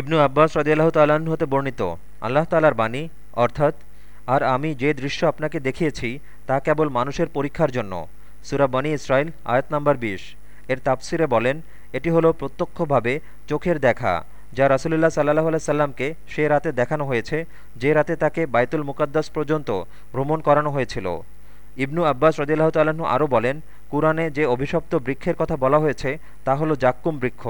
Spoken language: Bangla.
ইবনু আব্বাস রদিয়াল্লাহ তাল্লাহ্ন হতে বর্ণিত, আল্লাহ তালার বাণী, অর্থাৎ, আর আমি যে দৃশ্য আপনাকে দেখিয়েছি, তা কেবল মানুষের পরীক্ষার জন্য। সুরাবানি ইসরায়েল আয়াত নাম্বার বিশ। এর তাপসিরে বলেন, এটি হলো প্রত্যক্ষভাবে চোখের দেখা, যা রাসুলুল্লাহ সাল্লাহ সাল্লামকে সে রাতে দেখানো হয়েছে, যে রাতে তাকে বাইতুল মুকাদ্দাস পর্যন্ত ভ্রমণ করানো হয়েছিল। ইবনু আব্বাস রদিল্লাহ তাল্লাহ্ন আরও বলেন, কুরআনে যে অভিশপ্ত বৃক্ষের কথা বলা হয়েছে, তা হলো জাক্কুম বৃক্ষ।